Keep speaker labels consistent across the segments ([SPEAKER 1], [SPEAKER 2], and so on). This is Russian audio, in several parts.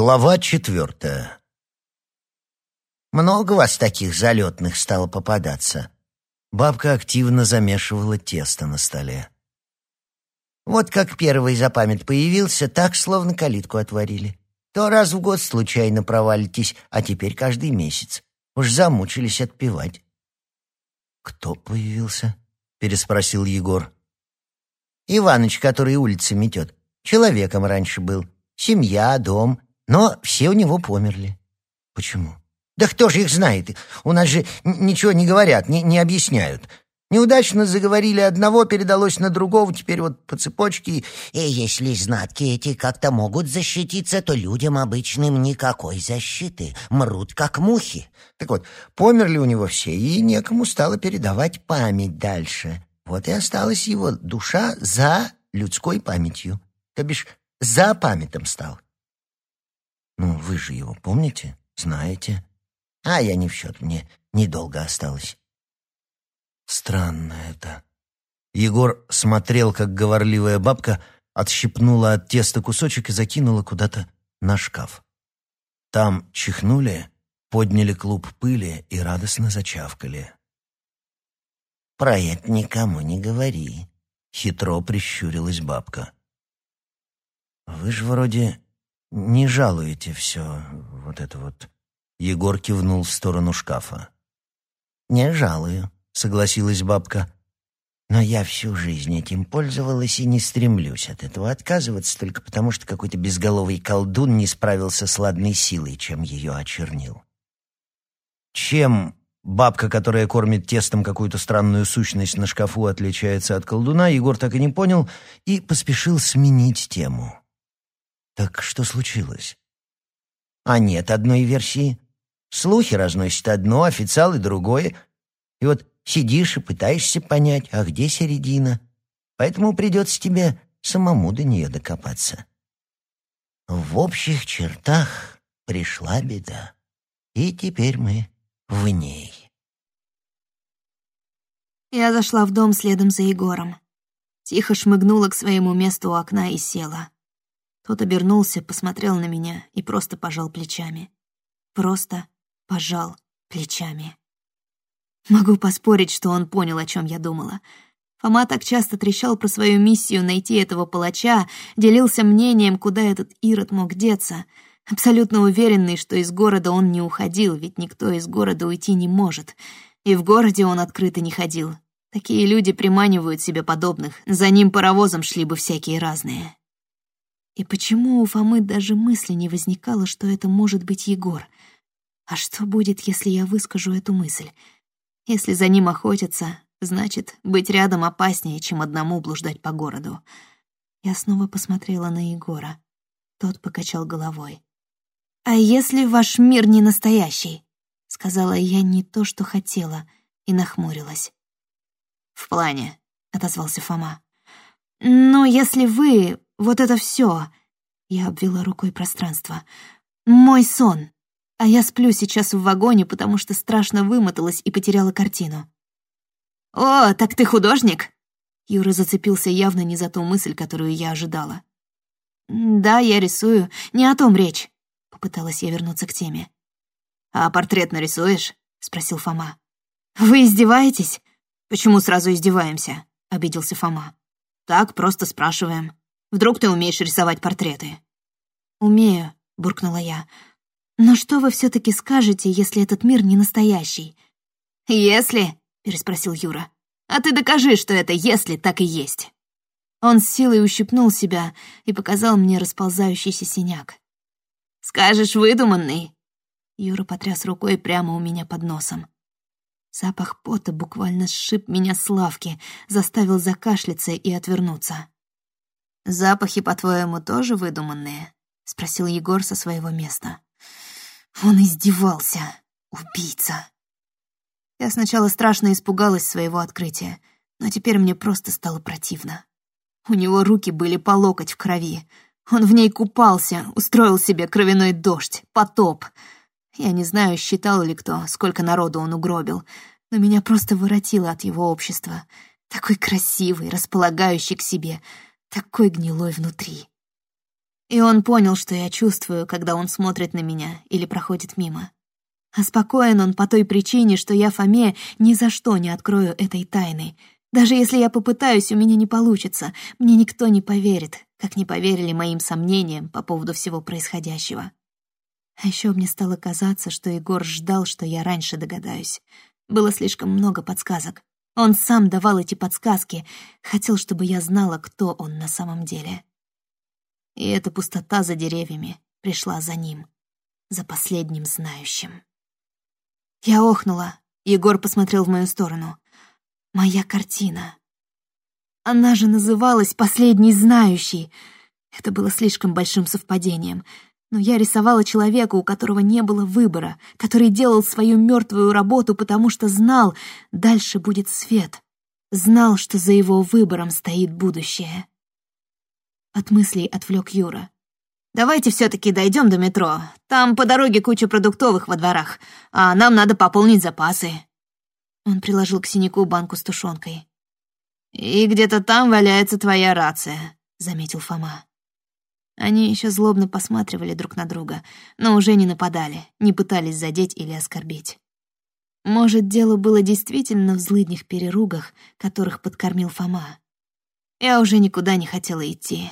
[SPEAKER 1] Глава четвертая. Много вас таких залетных стало попадаться. Бабка активно замешивала тесто на столе. Вот как первый за память появился, так словно калитку отворили. То раз в год случайно провалитесь, а теперь каждый месяц. Уж замучились отпевать. «Кто появился?» — переспросил Егор. «Иваныч, который улицы метет. Человеком раньше был. Семья, дом, но все у него померли. Почему? Да кто же их знает? У нас же ничего не говорят, не, не объясняют. Неудачно заговорили одного, передалось на другого, теперь вот по цепочке.
[SPEAKER 2] И если знатки эти как-то могут защититься, то людям обычным никакой защиты. Мрут, как мухи.
[SPEAKER 1] Так вот, померли у него все, и некому стало передавать память дальше. Вот и осталась его душа за людской памятью. То бишь, за памятом стал. Ну, вы же его помните, знаете. А я не в счет, мне недолго осталось. Странно это. Егор смотрел, как говорливая бабка отщипнула от теста кусочек и закинула куда-то на шкаф. Там чихнули, подняли клуб пыли и радостно зачавкали.
[SPEAKER 2] «Про это никому не говори», —
[SPEAKER 1] хитро прищурилась бабка. «Вы же вроде не жалуете все вот это вот. Егор кивнул в сторону шкафа.
[SPEAKER 2] Не жалую, согласилась бабка. Но я всю жизнь этим пользовалась и не стремлюсь от этого отказываться только потому, что какой-то безголовый колдун не справился с ладной силой, чем ее очернил.
[SPEAKER 1] Чем бабка, которая кормит тестом какую-то странную сущность на шкафу, отличается от колдуна, Егор так и не понял и поспешил сменить тему. Так что случилось?
[SPEAKER 2] А нет одной версии. Слухи разносят одно, официалы другое. И вот сидишь и пытаешься понять, а где середина. Поэтому придется тебе самому до нее докопаться. В общих чертах пришла беда. И теперь мы в ней.
[SPEAKER 3] Я зашла в дом следом за Егором. Тихо шмыгнула к своему месту у окна и села. Тот обернулся, посмотрел на меня и просто пожал плечами. Просто пожал плечами. Могу поспорить, что он понял, о чем я думала. Фома так часто трещал про свою миссию найти этого палача, делился мнением, куда этот Ирод мог деться, абсолютно уверенный, что из города он не уходил, ведь никто из города уйти не может. И в городе он открыто не ходил. Такие люди приманивают себе подобных, за ним паровозом шли бы всякие разные. И почему у Фомы даже мысли не возникало, что это может быть Егор? А что будет, если я выскажу эту мысль? Если за ним охотятся, значит, быть рядом опаснее, чем одному блуждать по городу. Я снова посмотрела на Егора. Тот покачал головой. «А если ваш мир не настоящий?» — сказала я не то, что хотела, и нахмурилась. «В плане», — отозвался Фома. «Но если вы вот это все. Я обвела рукой пространство. Мой сон. А я сплю сейчас в вагоне, потому что страшно вымоталась и потеряла картину. «О, так ты художник?» Юра зацепился явно не за ту мысль, которую я ожидала. «Да, я рисую. Не о том речь», — попыталась я вернуться к теме. «А портрет нарисуешь?» — спросил Фома. «Вы издеваетесь?» «Почему сразу издеваемся?» — обиделся Фома. «Так, просто спрашиваем. Вдруг ты умеешь рисовать портреты?» «Умею», — буркнула я. «Но что вы все таки скажете, если этот мир не настоящий?» «Если?» — переспросил Юра. «А ты докажи, что это «если» так и есть». Он с силой ущипнул себя и показал мне расползающийся синяк. «Скажешь, выдуманный?» Юра потряс рукой прямо у меня под носом. Запах пота буквально сшиб меня с лавки, заставил закашляться и отвернуться. «Запахи, по-твоему, тоже выдуманные?» — спросил Егор со своего места. Он издевался. Убийца. Я сначала страшно испугалась своего открытия, но теперь мне просто стало противно. У него руки были по локоть в крови. Он в ней купался, устроил себе кровяной дождь, потоп. Я не знаю, считал ли кто, сколько народу он угробил, но меня просто воротило от его общества. Такой красивый, располагающий к себе — такой гнилой внутри. И он понял, что я чувствую, когда он смотрит на меня или проходит мимо. А спокоен он по той причине, что я Фоме ни за что не открою этой тайны. Даже если я попытаюсь, у меня не получится. Мне никто не поверит, как не поверили моим сомнениям по поводу всего происходящего. А еще мне стало казаться, что Егор ждал, что я раньше догадаюсь. Было слишком много подсказок. Он сам давал эти подсказки, хотел, чтобы я знала, кто он на самом деле. И эта пустота за деревьями пришла за ним, за последним знающим. Я охнула. Егор посмотрел в мою сторону. Моя картина. Она же называлась «Последний знающий». Это было слишком большим совпадением. Но я рисовала человека, у которого не было выбора, который делал свою мертвую работу, потому что знал, дальше будет свет. Знал, что за его выбором стоит будущее. От мыслей отвлек Юра. Давайте все-таки дойдем до метро. Там по дороге куча продуктовых во дворах, а нам надо пополнить запасы». Он приложил к синяку банку с тушенкой. «И где-то там валяется твоя рация», — заметил Фома. Они еще злобно посматривали друг на друга, но уже не нападали, не пытались задеть или оскорбить. Может, дело было действительно в злыдних переругах, которых подкормил Фома. Я уже никуда не хотела идти,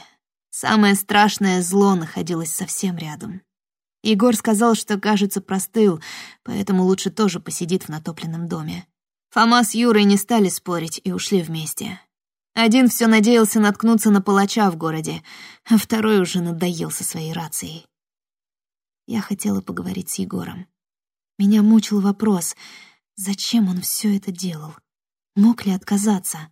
[SPEAKER 3] Самое страшное зло находилось совсем рядом. Егор сказал, что, кажется, простыл, поэтому лучше тоже посидит в натопленном доме. Фома с Юрой не стали спорить и ушли вместе. Один все надеялся наткнуться на палача в городе, а второй уже надоел со своей рацией. Я хотела поговорить с Егором. Меня мучил вопрос, зачем он все это делал? Мог ли отказаться?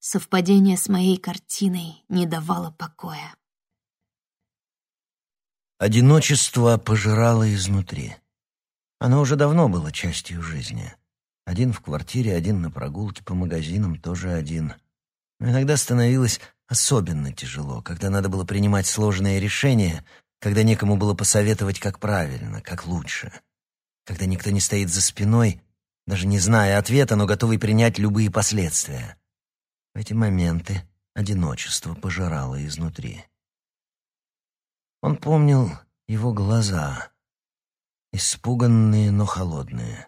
[SPEAKER 3] Совпадение с моей картиной не давало покоя.
[SPEAKER 1] Одиночество пожирало изнутри. Оно уже давно было частью жизни. Один в квартире, один на прогулке по магазинам, тоже один. Но иногда становилось особенно тяжело, когда надо было принимать сложные решения, когда некому было посоветовать, как правильно, как лучше. Когда никто не стоит за спиной, даже не зная ответа, но готовый принять любые последствия. В эти моменты одиночество пожирало изнутри. Он помнил его глаза, испуганные, но холодные.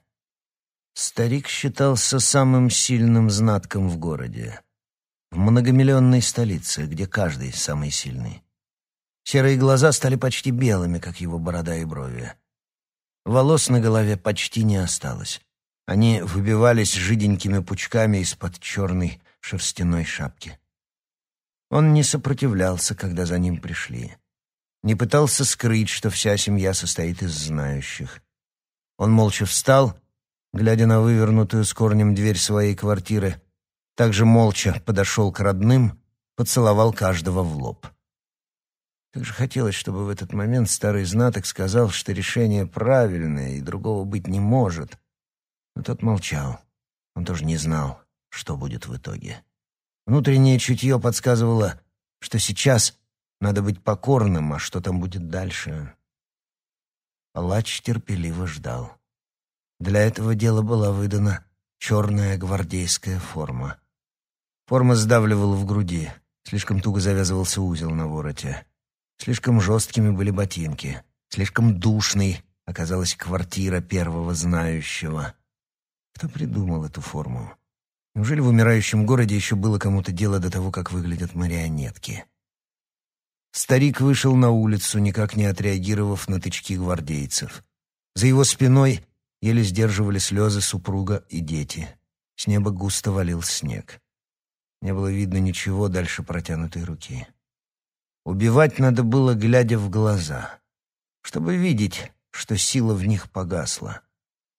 [SPEAKER 1] Старик считался самым сильным знатком в городе, в многомиллионной столице, где каждый самый сильный. Серые глаза стали почти белыми, как его борода и брови. Волос на голове почти не осталось. Они выбивались жиденькими пучками из-под черной шерстяной шапки. Он не сопротивлялся, когда за ним пришли. Не пытался скрыть, что вся семья состоит из знающих. Он молча встал, глядя на вывернутую с корнем дверь своей квартиры, также молча подошел к родным, поцеловал каждого в лоб. Как же хотелось, чтобы в этот момент старый знаток сказал, что решение правильное и другого быть не может. Но тот молчал. Он тоже не знал, что будет в итоге. Внутреннее чутье подсказывало, что сейчас надо быть покорным, а что там будет дальше. Палач терпеливо ждал. Для этого дела была выдана черная гвардейская форма. Форма сдавливала в груди, слишком туго завязывался узел на вороте. Слишком жесткими были ботинки, слишком душной оказалась квартира первого знающего. Кто придумал эту форму? Неужели в умирающем городе еще было кому-то дело до того, как выглядят марионетки? Старик вышел на улицу, никак не отреагировав на тычки гвардейцев. За его спиной еле сдерживали слезы супруга и дети. С неба густо валил снег. Не было видно ничего дальше протянутой руки. Убивать надо было, глядя в глаза, чтобы видеть, что сила в них погасла.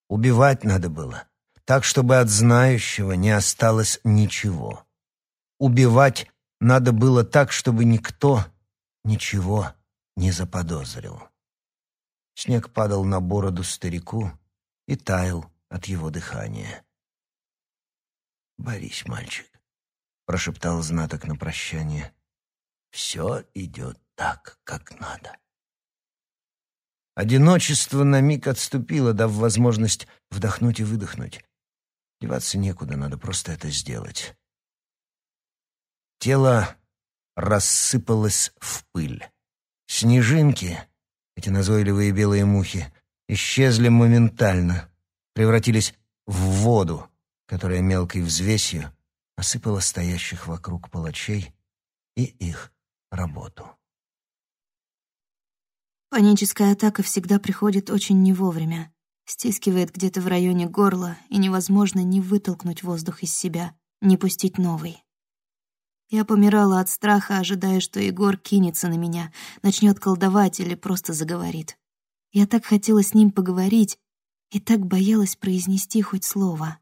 [SPEAKER 1] Убивать надо было, так, чтобы от знающего не осталось ничего. Убивать надо было так, чтобы никто ничего не заподозрил. Снег падал на бороду старику и таял от его дыхания. «Борись, мальчик», — прошептал знаток на прощание. «Все идет так, как надо». Одиночество на миг отступило, дав возможность вдохнуть и выдохнуть. Деваться некуда, надо просто это сделать. Тело рассыпалось в пыль. Снежинки, эти назойливые белые мухи, исчезли моментально, превратились в воду, которая мелкой взвесью осыпала стоящих вокруг палачей и их работу.
[SPEAKER 3] Паническая атака всегда приходит очень не вовремя. Стискивает где-то в районе горла, и невозможно ни вытолкнуть воздух из себя, ни пустить новый. Я помирала от страха, ожидая, что Егор кинется на меня, начнет колдовать или просто заговорит. Я так хотела с ним поговорить и так боялась произнести хоть слово.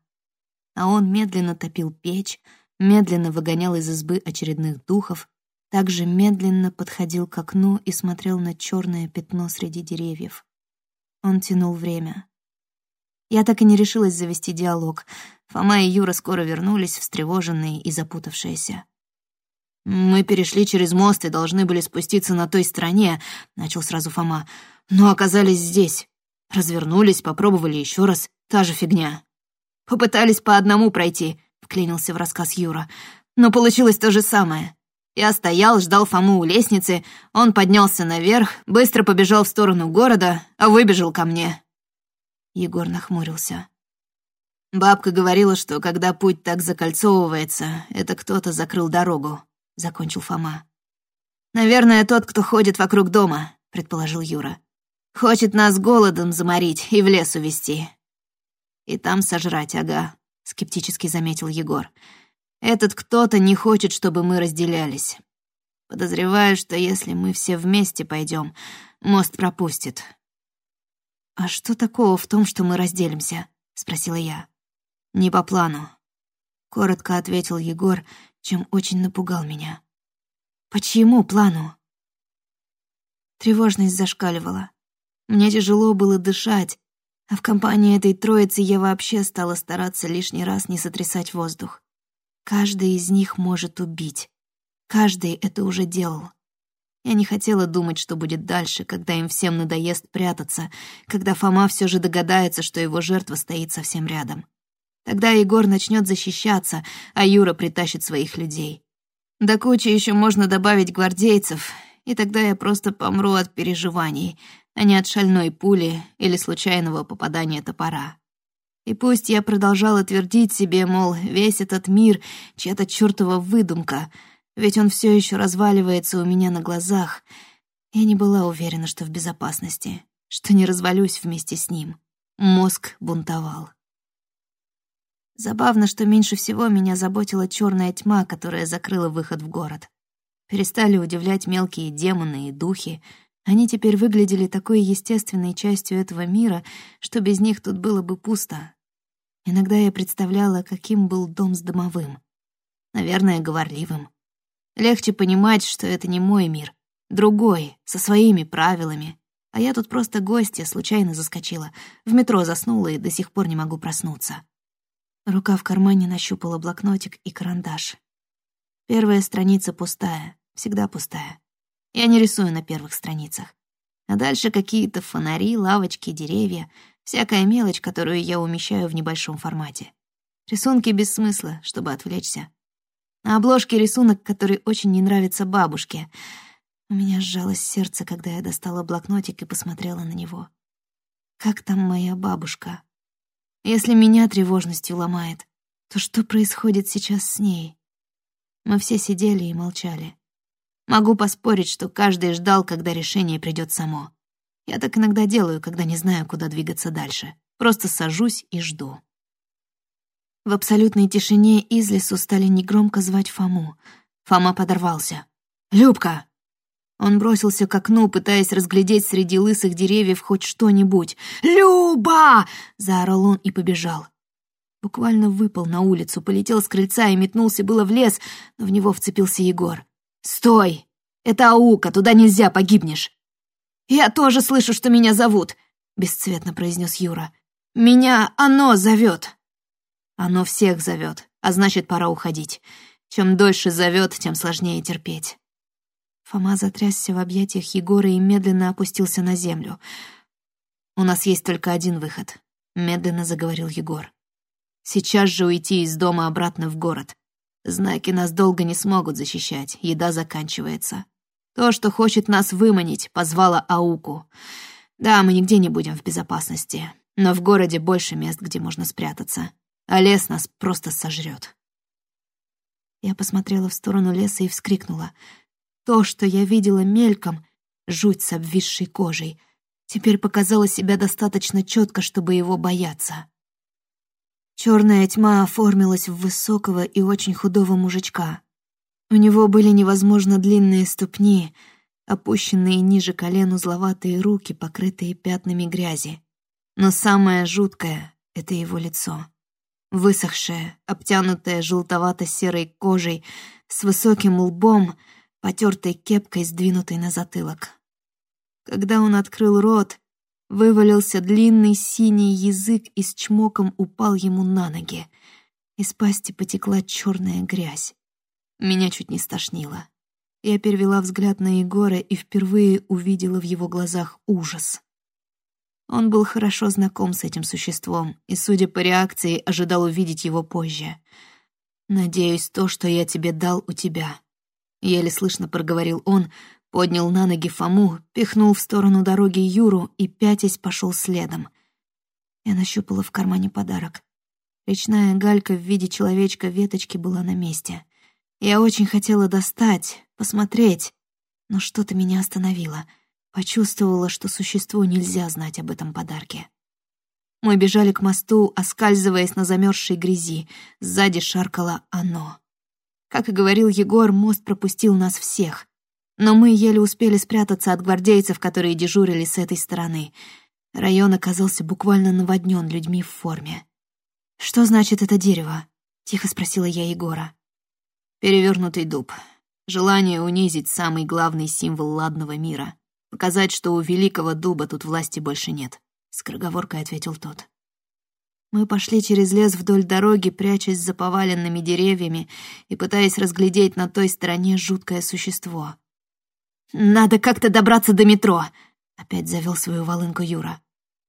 [SPEAKER 3] А он медленно топил печь, медленно выгонял из избы очередных духов, также медленно подходил к окну и смотрел на черное пятно среди деревьев. Он тянул время. Я так и не решилась завести диалог. Фома и Юра скоро вернулись, встревоженные и запутавшиеся. «Мы перешли через мост и должны были спуститься на той стороне», — начал сразу Фома. «Но оказались здесь. Развернулись, попробовали еще раз. Та же фигня. Попытались по одному пройти», — вклинился в рассказ Юра. «Но получилось то же самое. Я стоял, ждал Фому у лестницы, он поднялся наверх, быстро побежал в сторону города, а выбежал ко мне. Егор нахмурился. Бабка говорила, что когда путь так закольцовывается, это кто-то закрыл дорогу, закончил Фома. Наверное, тот, кто ходит вокруг дома, предположил Юра. Хочет нас голодом заморить и в лес увести. И там сожрать, ага, скептически заметил Егор. Этот кто-то не хочет, чтобы мы разделялись. Подозреваю, что если мы все вместе пойдем, мост пропустит. «А что такого в том, что мы разделимся?» — спросила я. «Не по плану», — коротко ответил Егор, чем очень напугал меня. «По чьему плану?» Тревожность зашкаливала. Мне тяжело было дышать, а в компании этой троицы я вообще стала стараться лишний раз не сотрясать воздух. Каждый из них может убить. Каждый это уже делал. Я не хотела думать, что будет дальше, когда им всем надоест прятаться, когда Фома все же догадается, что его жертва стоит совсем рядом. Тогда Егор начнет защищаться, а Юра притащит своих людей. До кучи еще можно добавить гвардейцев, и тогда я просто помру от переживаний, а не от шальной пули или случайного попадания топора. И пусть я продолжала твердить себе, мол, весь этот мир — чья-то чертова выдумка, ведь он все еще разваливается у меня на глазах, я не была уверена, что в безопасности, что не развалюсь вместе с ним. Мозг бунтовал. Забавно, что меньше всего меня заботила черная тьма, которая закрыла выход в город. Перестали удивлять мелкие демоны и духи. Они теперь выглядели такой естественной частью этого мира, что без них тут было бы пусто, Иногда я представляла, каким был дом с домовым. Наверное, говорливым. Легче понимать, что это не мой мир. Другой, со своими правилами. А я тут просто гостья, случайно заскочила. В метро заснула и до сих пор не могу проснуться. Рука в кармане нащупала блокнотик и карандаш. Первая страница пустая, всегда пустая. Я не рисую на первых страницах. А дальше какие-то фонари, лавочки, деревья — Всякая мелочь, которую я умещаю в небольшом формате. Рисунки без смысла, чтобы отвлечься. На обложке рисунок, который очень не нравится бабушке. У меня сжалось сердце, когда я достала блокнотик и посмотрела на него. Как там моя бабушка? Если меня тревожностью ломает, то что происходит сейчас с ней? Мы все сидели и молчали. Могу поспорить, что каждый ждал, когда решение придет само. Я так иногда делаю, когда не знаю, куда двигаться дальше. Просто сажусь и жду. В абсолютной тишине из лесу стали негромко звать Фому. Фома подорвался. «Любка!» Он бросился к окну, пытаясь разглядеть среди лысых деревьев хоть что-нибудь. «Люба!» — заорал он и побежал. Буквально выпал на улицу, полетел с крыльца и метнулся было в лес, но в него вцепился Егор. «Стой! Это аука, туда нельзя, погибнешь!» «Я тоже слышу, что меня зовут», — бесцветно произнес Юра. «Меня оно зовет». «Оно всех зовет, а значит, пора уходить. Чем дольше зовет, тем сложнее терпеть». Фома затрясся в объятиях Егора и медленно опустился на землю. «У нас есть только один выход», — медленно заговорил Егор. «Сейчас же уйти из дома обратно в город. Знаки нас долго не смогут защищать, еда заканчивается. То, что хочет нас выманить, позвала Ауку. Да, мы нигде не будем в безопасности, но в городе больше мест, где можно спрятаться, а лес нас просто сожрет. Я посмотрела в сторону леса и вскрикнула. То, что я видела мельком, жуть с обвисшей кожей, теперь показала себя достаточно четко, чтобы его бояться. Черная тьма оформилась в высокого и очень худого мужичка. У него были невозможно длинные ступни, опущенные ниже колен узловатые руки, покрытые пятнами грязи. Но самое жуткое — это его лицо высохшая, обтянутая желтовато-серой кожей, с высоким лбом, потертой кепкой, сдвинутой на затылок. Когда он открыл рот, вывалился длинный синий язык и с чмоком упал ему на ноги. Из пасти потекла черная грязь. Меня чуть не стошнило. Я перевела взгляд на Егора и впервые увидела в его глазах ужас. Он был хорошо знаком с этим существом и, судя по реакции, ожидал увидеть его позже. «Надеюсь, то, что я тебе дал, у тебя». Еле слышно проговорил он, поднял на ноги Фому, пихнул в сторону дороги Юру и, пятясь, пошел следом. Я нащупала в кармане подарок. Речная галька в виде человечка веточки была на месте. Я очень хотела достать, посмотреть, но что-то меня остановило — Почувствовала, что существу нельзя знать об этом подарке. Мы бежали к мосту, оскальзываясь на замерзшей грязи. Сзади шаркало оно. Как и говорил Егор, мост пропустил нас всех. Но мы еле успели спрятаться от гвардейцев, которые дежурили с этой стороны. Район оказался буквально наводнен людьми в форме. «Что значит это дерево?» — тихо спросила я Егора. «Перевернутый дуб. Желание унизить самый главный символ ладного мира. Показать, что у великого дуба тут власти больше нет», — скороговоркой ответил тот. Мы пошли через лес вдоль дороги, прячась за поваленными деревьями и пытаясь разглядеть на той стороне жуткое существо. «Надо как-то добраться до метро», — опять завел свою волынку Юра.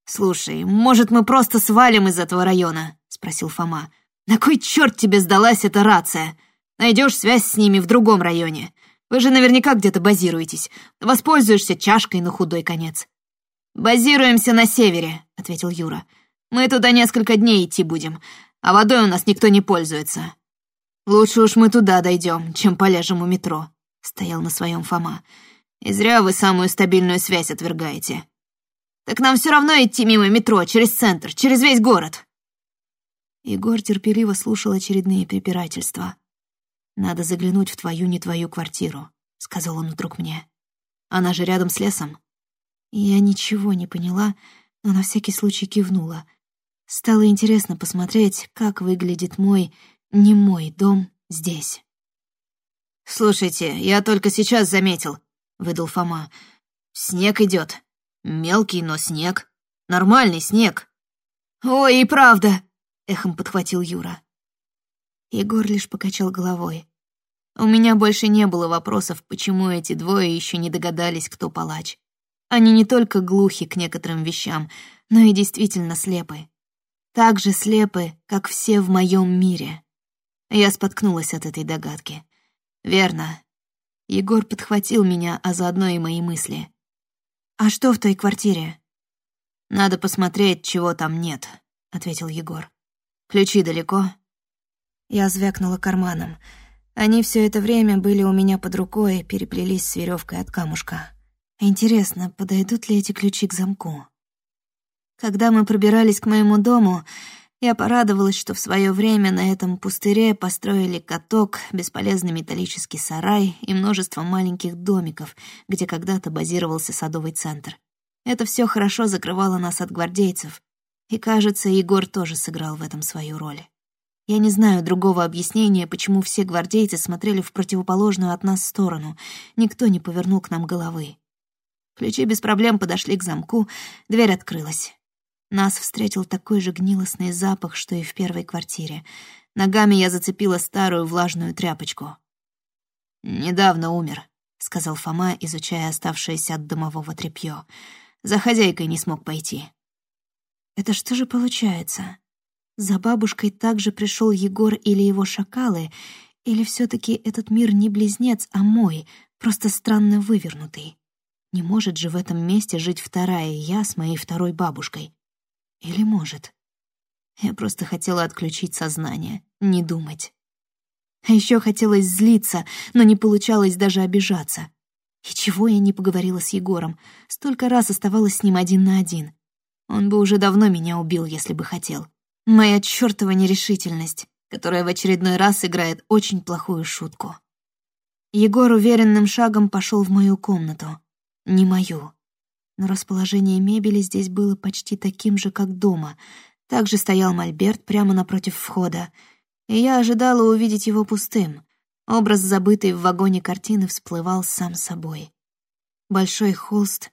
[SPEAKER 3] «Слушай, может, мы просто свалим из этого района?» — спросил Фома. «На кой черт тебе сдалась эта рация? Найдешь связь с ними в другом районе. Вы же наверняка где-то базируетесь. Воспользуешься чашкой на худой конец». «Базируемся на севере», — ответил Юра. «Мы туда несколько дней идти будем, а водой у нас никто не пользуется». «Лучше уж мы туда дойдем, чем полежем у метро», — стоял на своем Фома. «И зря вы самую стабильную связь отвергаете». «Так нам все равно идти мимо метро, через центр, через весь город». Егор терпеливо слушал очередные препирательства. «Надо заглянуть в твою не твою квартиру», — сказал он вдруг мне. «Она же рядом с лесом». Я ничего не поняла, но на всякий случай кивнула. Стало интересно посмотреть, как выглядит мой, не мой дом здесь. «Слушайте, я только сейчас заметил», — выдал Фома. «Снег идет. Мелкий, но снег. Нормальный снег». «Ой, и правда», — эхом подхватил Юра. Егор лишь покачал головой. У меня больше не было вопросов, почему эти двое еще не догадались, кто палач. Они не только глухи к некоторым вещам, но и действительно слепы. Так же слепы, как все в моем мире. Я споткнулась от этой догадки. Верно. Егор подхватил меня, а заодно и мои мысли. «А что в той квартире?» «Надо посмотреть, чего там нет», — ответил Егор. «Ключи далеко?» Я звякнула карманом. Они все это время были у меня под рукой и переплелись с веревкой от камушка. Интересно, подойдут ли эти ключи к замку? Когда мы пробирались к моему дому, я порадовалась, что в свое время на этом пустыре построили каток, бесполезный металлический сарай и множество маленьких домиков, где когда-то базировался садовый центр. Это все хорошо закрывало нас от гвардейцев, и, кажется, Егор тоже сыграл в этом свою роль. Я не знаю другого объяснения, почему все гвардейцы смотрели в противоположную от нас сторону. Никто не повернул к нам головы. Ключи без проблем подошли к замку, дверь открылась. Нас встретил такой же гнилостный запах, что и в первой квартире. Ногами я зацепила старую влажную тряпочку. «Недавно умер», — сказал Фома, изучая оставшееся от дымового тряпьё. «За хозяйкой не смог пойти». «Это что же получается?» За бабушкой также пришел Егор или его шакалы, или все таки этот мир не близнец, а мой, просто странно вывернутый. Не может же в этом месте жить вторая я с моей второй бабушкой. Или может? Я просто хотела отключить сознание, не думать. А еще хотелось злиться, но не получалось даже обижаться. И чего я не поговорила с Егором? Столько раз оставалась с ним один на один. Он бы уже давно меня убил, если бы хотел. Моя чёртова нерешительность, которая в очередной раз играет очень плохую шутку. Егор уверенным шагом пошел в мою комнату не мою. Но расположение мебели здесь было почти таким же, как дома. Также стоял мольберт прямо напротив входа, и я ожидала увидеть его пустым. Образ, забытый в вагоне картины, всплывал сам собой. Большой холст.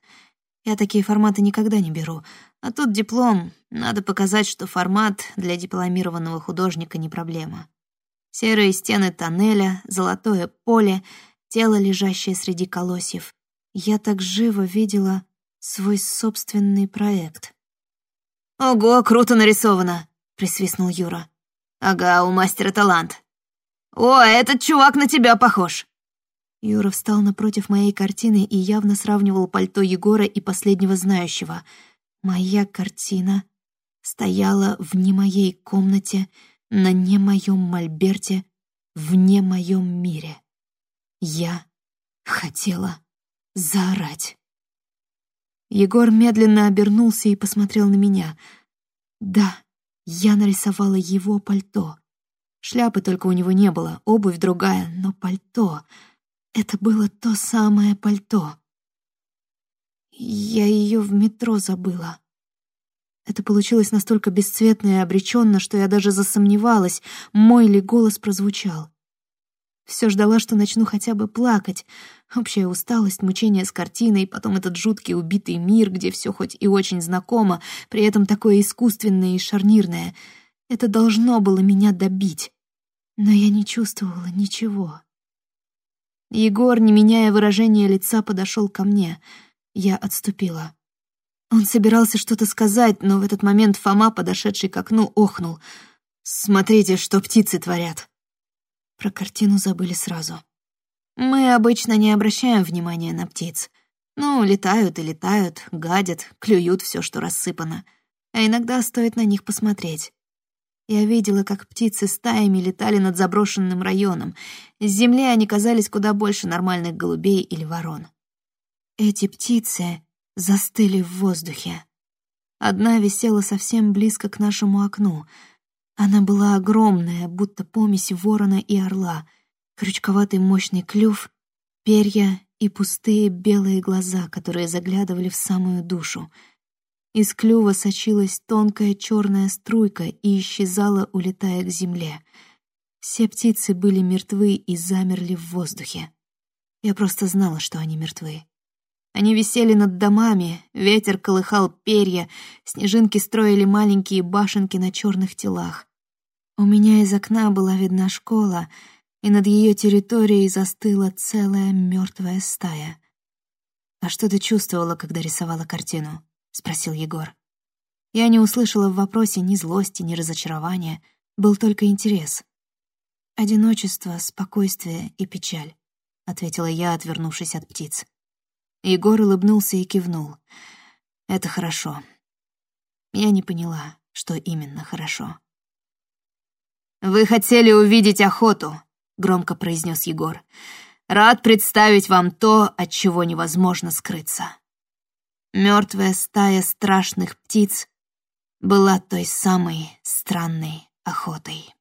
[SPEAKER 3] Я такие форматы никогда не беру. А тут диплом. Надо показать, что формат для дипломированного художника не проблема. Серые стены тоннеля, золотое поле, тело, лежащее среди колосьев. Я так живо видела свой собственный проект.
[SPEAKER 1] «Ого, круто нарисовано!» — присвистнул Юра. «Ага, у мастера талант. О, этот чувак на тебя похож!»
[SPEAKER 3] Юра встал напротив моей картины и явно сравнивал пальто Егора и последнего знающего. Моя картина стояла в не моей комнате, на не моем мольберте, в не моем мире. Я хотела заорать. Егор медленно обернулся и посмотрел на меня. Да, я нарисовала его пальто. Шляпы только у него не было, обувь другая, но пальто — это было то самое пальто. Я ее в метро забыла. Это получилось настолько бесцветно и обреченно, что я даже засомневалась, мой ли голос прозвучал. Все ждала, что начну хотя бы плакать. Общая усталость, мучение с картиной, потом этот жуткий убитый мир, где все хоть и очень знакомо, при этом такое искусственное и шарнирное. Это должно было меня добить. Но я не чувствовала ничего. Егор, не меняя выражения лица, подошел ко мне. Я отступила. Он собирался что-то сказать, но в этот момент Фома, подошедший к окну, охнул. «Смотрите, что птицы творят!» Про картину забыли сразу. Мы обычно не обращаем внимания на птиц. Ну, летают и летают, гадят, клюют все, что рассыпано. А иногда стоит на них посмотреть. Я видела, как птицы стаями летали над заброшенным районом. С земли они казались куда больше нормальных голубей или ворон. Эти птицы застыли в воздухе. Одна висела совсем близко к нашему окну — она была огромная, будто помесь ворона и орла, крючковатый мощный клюв, перья и пустые белые глаза, которые заглядывали в самую душу. Из клюва сочилась тонкая черная струйка и исчезала, улетая к земле. Все птицы были мертвы и замерли в воздухе. Я просто знала, что они мертвы. Они висели над домами, ветер колыхал перья, снежинки строили маленькие башенки на черных телах. У меня из окна была видна школа, и над ее территорией застыла целая мертвая стая. «А что ты чувствовала, когда рисовала картину?» — спросил Егор. Я не услышала в вопросе ни злости, ни разочарования, был только интерес. «Одиночество, спокойствие и печаль», — ответила я, отвернувшись от птиц. Егор улыбнулся и кивнул. «Это хорошо». Я не поняла, что именно хорошо.
[SPEAKER 1] «Вы хотели увидеть охоту», — громко произнес Егор. «Рад представить вам то, от чего невозможно скрыться». Мертвая стая страшных птиц была той самой странной охотой.